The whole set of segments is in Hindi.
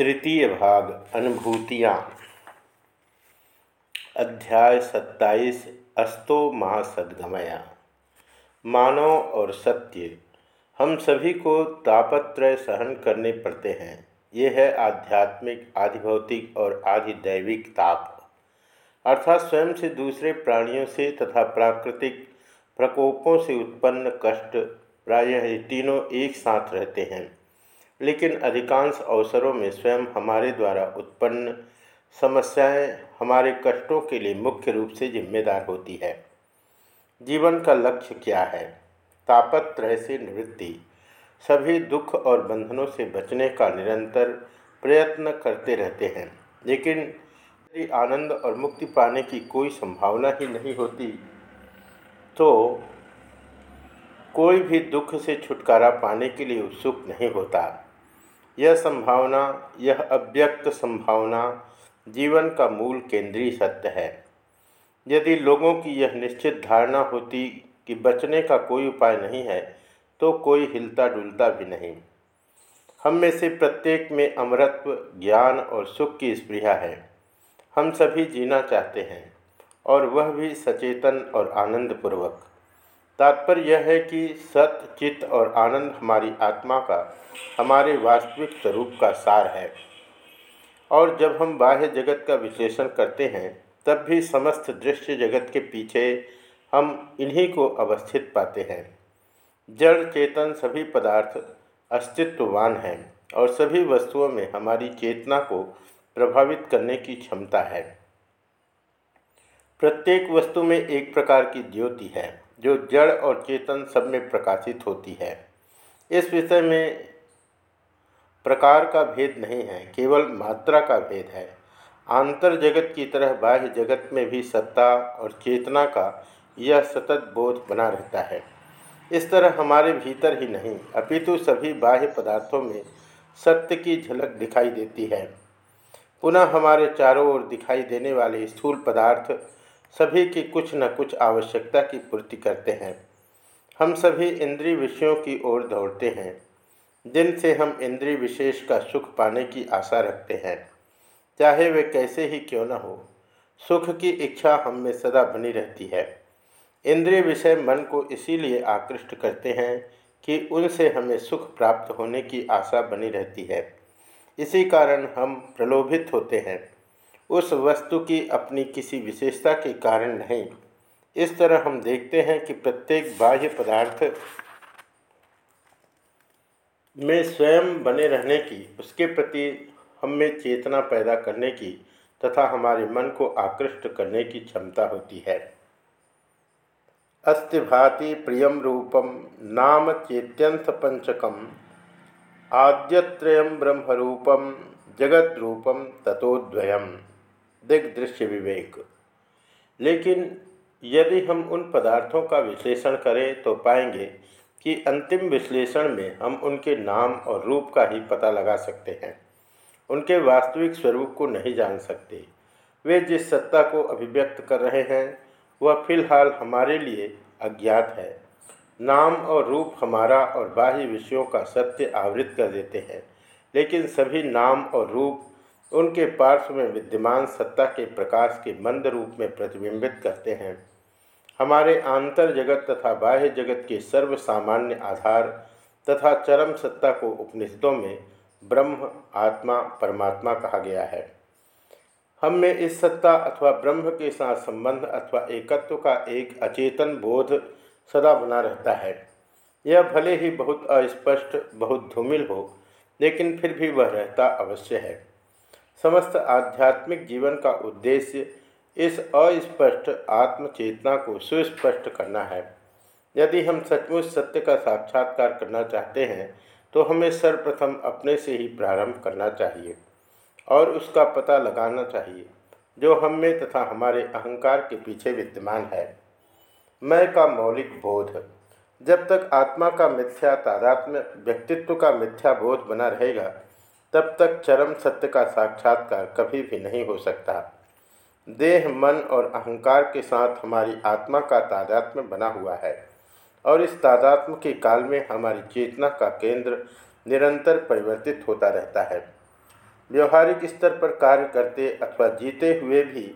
तृतीय भाग, अनुभूतियाँ। अध्याय सत्ताईस, अस्तो महासदगमया मानव और सत्य, हम सभी को तापत्रय सहन करने पड़ते हैं। ये है आध्यात्मिक, आधिभौतिक और आधिदैविक ताप। अर्थात स्वयं से दूसरे प्राणियों से तथा प्राकृतिक प्रकोपों से उत्पन्न कष्ट प्रायः तीनों एक साथ रहते हैं। लेकिन अधिकांश अवसरों में स्वयं हमारे द्वारा उत्पन्न समस्याएँ हमारे कष्टों के लिए मुख्य रूप से जिम्मेदार होती है। जीवन का लक्ष्य क्या है? तापत्रय से निवृत्ति, सभी दुख और बंधनों से बचने का निरंतर प्रयत्न करते रहते हैं। लेकिन यदि आनंद और मुक्ति पाने की कोई संभावना ही नहीं होती तो कोई भी दुख से छुटकारा पाने के लिए उत्सुक नहीं होता। यह संभावना, यह अव्यक्त संभावना जीवन का मूल केंद्रीय सत्य है। यदि लोगों की यह निश्चित धारणा होती कि बचने का कोई उपाय नहीं है तो कोई हिलता डुलता भी नहीं। हम में से प्रत्येक में अमरत्व, ज्ञान और सुख की स्पृहा है। हम सभी जीना चाहते हैं और वह भी सचेतन और आनंदपूर्वक। तात्पर्य यह है कि सत, चित्त और आनंद हमारी आत्मा का, हमारे वास्तविक स्वरूप का सार है। और जब हम बाह्य जगत का विश्लेषण करते हैं, तब भी समस्त दृश्य जगत के पीछे हम इन्हीं को अवस्थित पाते हैं। जड़, चेतन सभी पदार्थ अस्तित्ववान हैं और सभी वस्तुओं में हमारी चेतना को प्रभावित करने की क्षमता है। प्रत्येक वस्तु में एक प्रकार की ज्योति है। जो जड़ और चेतन सब में प्रकाशित होती है। इस विषय में प्रकार का भेद नहीं है, केवल मात्रा का भेद है। आंतर जगत की तरह बाह्य जगत में भी सत्ता और चेतना का यह सतत बोध बना रहता है। इस तरह हमारे भीतर ही नहीं, अपितु सभी बाह्य पदार्थों में सत्य की झलक दिखाई देती है। पुनः हमारे चारों ओर दिखाई देने वाले स्थूल पदार्थ सभी की कुछ न कुछ आवश्यकता की पूर्ति करते हैं। हम सभी इंद्रिय विषयों की ओर दौड़ते हैं। जिनसे हम इंद्रिय विशेष का सुख पाने की आशा रखते हैं। चाहे वे कैसे ही क्यों न हो, सुख की इच्छा हम में सदा बनी रहती है। इंद्रिय विषय मन को इसीलिए आकृष्ट करते हैं कि उनसे हमें सुख प्राप्त होने की आशा बनी रहती है। इसी कारण हम प्रलोभित होते हैं। उस वस्तु की अपनी किसी विशेषता के कारण नहीं। इस तरह हम देखते हैं कि प्रत्येक बाह्य पदार्थ में स्वयं बने रहने की, उसके प्रति हम में चेतना पैदा करने की तथा हमारे मन को आकृष्ट करने की क्षमता होती है। अस्ति भाति प्रियम रूपम नाम चेत्यंत पंचकम आद्यत्रयम ब्रह्मरूपम जगत रूपम तथोद्वयम दिग्दृश्य विवेक। लेकिन यदि हम उन पदार्थों का विश्लेषण करें तो पाएँगे कि अंतिम विश्लेषण में हम उनके नाम और रूप का ही पता लगा सकते हैं। उनके वास्तविक स्वरूप को नहीं जान सकते। वे जिस सत्ता को अभिव्यक्त कर रहे हैं, वह फ़िलहाल हमारे लिए अज्ञात है। नाम और रूप हमारा और बाह्य विषयों का सत्य आवृत कर देते हैं, लेकिन सभी नाम और रूप उनके पार्श्व में विद्यमान सत्ता के प्रकाश के मंद रूप में प्रतिबिंबित करते हैं। हमारे आंतर जगत तथा बाह्य जगत के सर्व सामान्य आधार तथा चरम सत्ता को उपनिषदों में ब्रह्म, आत्मा, परमात्मा कहा गया है। हम में इस सत्ता अथवा ब्रह्म के साथ संबंध अथवा एकत्व का एक अचेतन बोध सदा बना रहता है। यह भले ही बहुत अस्पष्ट, बहुत धूमिल हो, लेकिन फिर भी वह रहता अवश्य है। समस्त आध्यात्मिक जीवन का उद्देश्य इस अस्पष्ट आत्मचेतना को सुस्पष्ट करना है। यदि हम सचमुच सत्य का साक्षात्कार करना चाहते हैं तो हमें सर्वप्रथम अपने से ही प्रारंभ करना चाहिए और उसका पता लगाना चाहिए, जो हम में तथा हमारे अहंकार के पीछे विद्यमान है। मैं का मौलिक बोध। जब तक आत्मा का मिथ्या तादात्म्य, व्यक्तित्व का मिथ्या बोध बना रहेगा तब तक चरम सत्य का साक्षात्कार कभी भी नहीं हो सकता। देह, मन और अहंकार के साथ हमारी आत्मा का तादात्म्य बना हुआ है और इस तादात्म्य के काल में हमारी चेतना का केंद्र निरंतर परिवर्तित होता रहता है। व्यवहारिक स्तर पर कार्य करते अथवा जीते हुए भी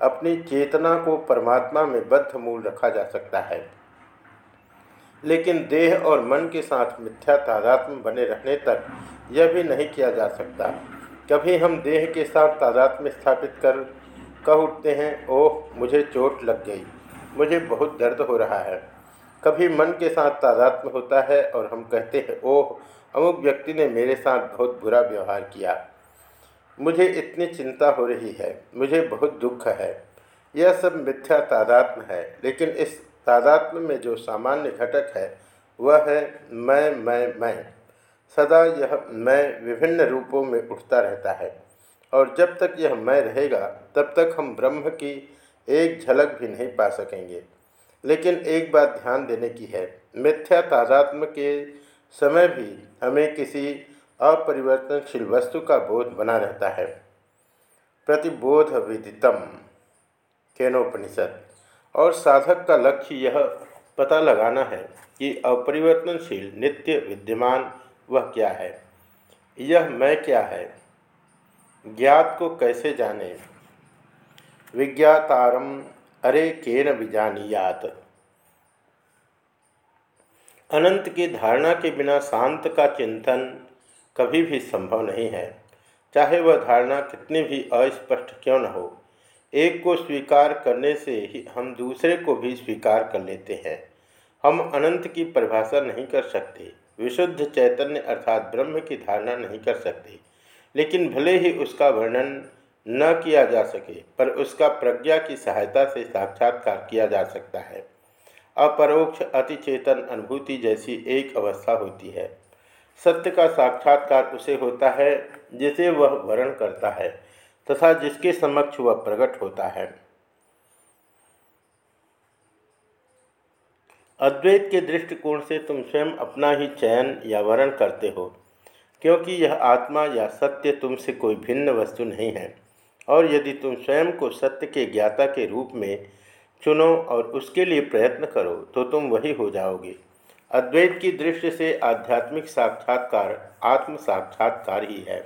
अपनी चेतना को परमात्मा में बद्ध मूल रखा जा सकता है। लेकिन देह और मन के साथ मिथ्या तादात्म बने रहने तक यह भी नहीं किया जा सकता। कभी हम देह के साथ तादात्म्य स्थापित कर, कह उठते हैं, ओह, मुझे चोट लग गई, मुझे बहुत दर्द हो रहा है। कभी मन के साथ तादात्म्य होता है और हम कहते हैं, ओह, अमुक व्यक्ति ने मेरे साथ बहुत बुरा व्यवहार किया। मुझे इतनी चिंता हो रही है, मुझे बहुत दुख है। यह सब मिथ्या तादात्म है, लेकिन इस तादात्म में जो सामान्य घटक है, वह है मैं मैं मैं। सदा यह मैं विभिन्न रूपों में उठता रहता है, और जब तक यह मैं रहेगा, तब तक हम ब्रह्म की एक झलक भी नहीं पा सकेंगे। लेकिन एक बात ध्यान देने की है, मिथ्या तादात्म के समय भी हमें किसी अपरिवर्तनशील वस्तु का बोध बना रहता है। प्रतिबोध विदितम केनोपनिषद। और साधक का लक्ष्य यह पता लगाना है कि अपरिवर्तनशील नित्य विद्यमान वह क्या है। यह मैं क्या है? ज्ञात को कैसे जाने? विज्ञातारम अरे केन विजानियात अनंत की धारणा के बिना शांत का चिंतन कभी भी संभव नहीं है। चाहे वह धारणा कितनी भी अस्पष्ट क्यों न हो। एक को स्वीकार करने से ही हम दूसरे को भी स्वीकार कर लेते हैं। हम अनंत की परिभाषा नहीं कर सकते, विशुद्ध चैतन्य अर्थात ब्रह्म की धारणा नहीं कर सकते। लेकिन भले ही उसका वर्णन न किया जा सके, पर उसका प्रज्ञा की सहायता से साक्षात्कार किया जा सकता है। अपरोक्ष अतिचेतन अनुभूति जैसी एक अवस्था होती है। सत्य का साक्षात्कार उसे होता है, जिसे वह वर्ण करता है। तथा जिसके समक्ष वह प्रकट होता है। अद्वैत के दृष्टिकोण से तुम स्वयं अपना ही चयन या वर्ण करते हो, क्योंकि यह आत्मा या सत्य तुमसे कोई भिन्न वस्तु नहीं है। और यदि तुम स्वयं को सत्य के ज्ञाता के रूप में चुनो और उसके लिए प्रयत्न करो तो तुम वही हो जाओगे। अद्वैत की दृष्टि से आध्यात्मिक साक्षात्कार आत्म साक्षात्कार ही है।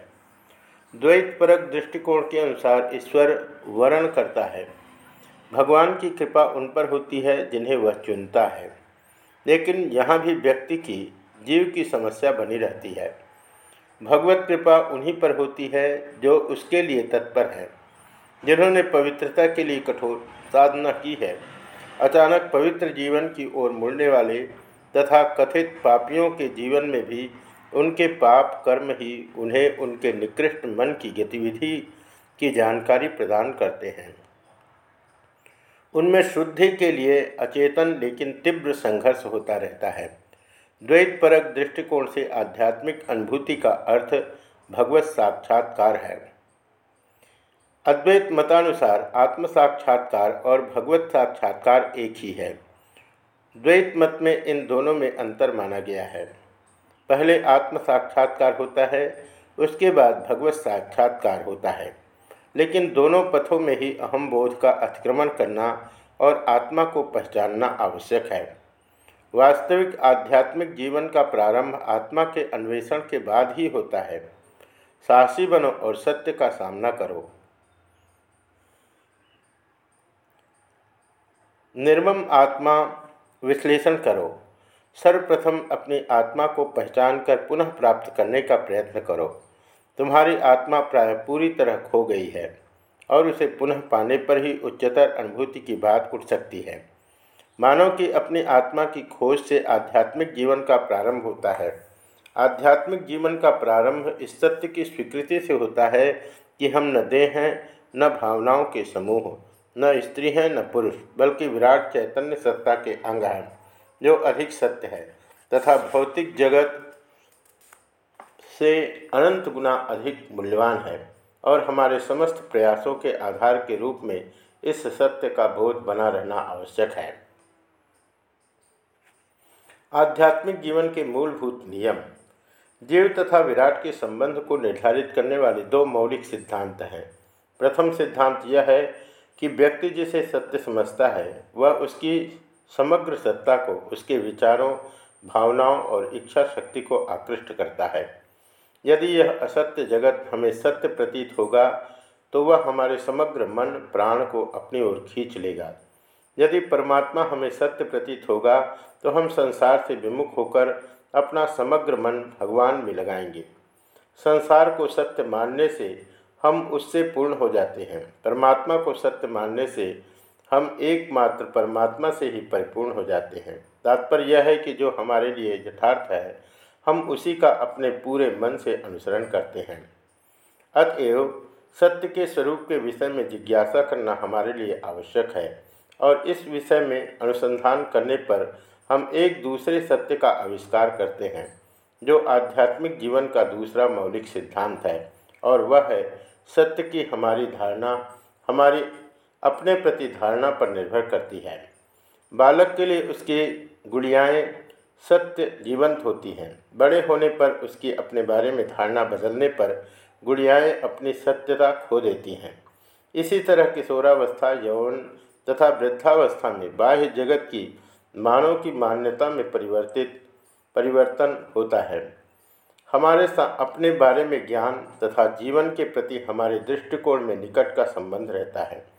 द्वैत परक दृष्टिकोण के अनुसार ईश्वर वर्ण करता है। भगवान की कृपा उन पर होती है जिन्हें वह चुनता है। लेकिन यहाँ भी व्यक्ति की, जीव की समस्या बनी रहती है। भगवत कृपा उन्हीं पर होती है जो उसके लिए तत्पर है, जिन्होंने पवित्रता के लिए कठोर साधना की है। अचानक पवित्र जीवन की ओर मुड़ने वाले तथा कथित पापियों के जीवन में भी उनके पाप कर्म ही उन्हें उनके निकृष्ट मन की गतिविधि की जानकारी प्रदान करते हैं। उनमें शुद्धि के लिए अचेतन लेकिन तीव्र संघर्ष होता रहता है। द्वैत परक दृष्टिकोण से आध्यात्मिक अनुभूति का अर्थ भगवत साक्षात्कार है। अद्वैत मतानुसार आत्म साक्षात्कार और भगवत साक्षात्कार एक ही है। द्वैत मत में इन दोनों में अंतर माना गया है। पहले आत्म साक्षात्कार होता है, उसके बाद भगवत साक्षात्कार होता है। लेकिन दोनों पथों में ही अहम बोध का अतिक्रमण करना और आत्मा को पहचानना आवश्यक है। वास्तविक आध्यात्मिक जीवन का प्रारंभ आत्मा के अन्वेषण के बाद ही होता है। साहसी बनो और सत्य का सामना करो। निर्मम आत्मा विश्लेषण करो। सर्वप्रथम अपनी आत्मा को पहचान कर पुनः प्राप्त करने का प्रयत्न करो। तुम्हारी आत्मा प्राय पूरी तरह खो गई है और उसे पुनः पाने पर ही उच्चतर अनुभूति की बात उठ सकती है। मानव की अपनी आत्मा की खोज से आध्यात्मिक जीवन का प्रारंभ होता है। आध्यात्मिक जीवन का प्रारंभ इस सत्य की स्वीकृति से होता है कि हम न देह हैं, न भावनाओं के समूह, न स्त्री हैं, न पुरुष, बल्कि विराट चैतन्य सत्ता के अंग हैं। जो अधिक सत्य है, तथा भौतिक जगत से अनंत गुना अधिक मूल्यवान है, और हमारे समस्त प्रयासों के आधार के रूप में इस सत्य का बोध बना रहना आवश्यक है। आध्यात्मिक जीवन के मूलभूत नियम। जीव तथा विराट के संबंध को निर्धारित करने वाले दो मौलिक सिद्धांत हैं। प्रथम सिद्धांत यह है कि व्यक्ति जिसे सत्य समझता है, वह उसकी समग्र सत्ता को उसके विचारों, भावनाओं और इच्छा शक्ति को आकृष्ट करता है। यदि यह असत्य जगत हमें सत्य प्रतीत होगा तो वह हमारे समग्र मन, प्राण को अपनी ओर खींच लेगा। यदि परमात्मा हमें सत्य प्रतीत होगा तो हम संसार से विमुख होकर अपना समग्र मन भगवान में लगाएँगे। संसार को सत्य मानने से हम उससे पूर्ण हो जाते हैं। परमात्मा को सत्य मानने से हम एकमात्र परमात्मा से ही परिपूर्ण हो जाते हैं। तात्पर्य यह है कि जो हमारे लिए यथार्थ है, हम उसी का अपने पूरे मन से अनुसरण करते हैं। अतएव सत्य के स्वरूप के विषय में जिज्ञासा करना हमारे लिए आवश्यक है और इस विषय में अनुसंधान करने पर हम एक दूसरे सत्य का आविष्कार करते हैं, जो आध्यात्मिक जीवन का दूसरा मौलिक सिद्धांत है और वह है सत्य की हमारी धारणा, हमारी अपने प्रति धारणा पर निर्भर करती है। बालक के लिए उसकी गुड़ियाएँ सत्य जीवंत होती हैं। बड़े होने पर उसकी अपने बारे में धारणा बदलने पर गुड़ियाएँ अपनी सत्यता खो देती हैं। इसी तरह किशोरावस्था, यौन तथा वृद्धावस्था में बाह्य जगत की मानव की मान्यता में परिवर्तित, परिवर्तन होता है। हमारे अपने बारे में ज्ञान तथा जीवन के प्रति हमारे दृष्टिकोण में निकट का संबंध रहता है।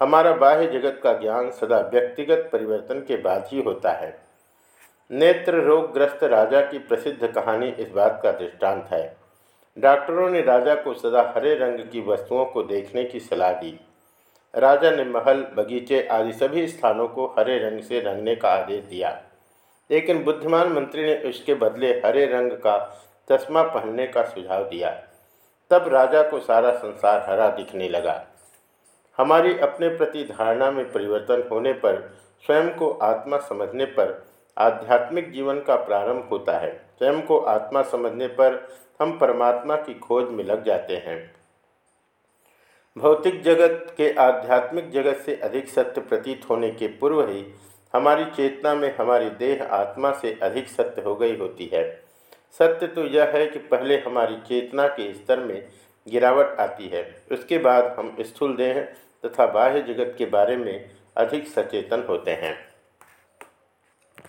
हमारा बाह्य जगत का ज्ञान सदा व्यक्तिगत परिवर्तन के बाद ही होता है। नेत्र रोगग्रस्त राजा की प्रसिद्ध कहानी इस बात का दृष्टांत है। डॉक्टरों ने राजा को सदा हरे रंग की वस्तुओं को देखने की सलाह दी। राजा ने महल, बगीचे आदि सभी स्थानों को हरे रंग से रंगने का आदेश दिया। लेकिन बुद्धिमान मंत्री ने उसके बदले हरे रंग का चश्मा पहनने का सुझाव दिया। तब राजा को सारा संसार हरा दिखने लगा। हमारी अपने प्रति धारणा में परिवर्तन होने पर, स्वयं को आत्मा समझने पर आध्यात्मिक जीवन का प्रारंभ होता है। स्वयं को आत्मा समझने पर हम परमात्मा की खोज में लग जाते हैं। भौतिक जगत के आध्यात्मिक जगत से अधिक सत्य प्रतीत होने के पूर्व ही हमारी चेतना में हमारी देह आत्मा से अधिक सत्य हो गई होती है। सत्य तो यह है कि पहले हमारी चेतना के स्तर में गिरावट आती है। उसके बाद हम स्थूल देह तथा बाह्य जगत के बारे में अधिक सचेतन होते हैं।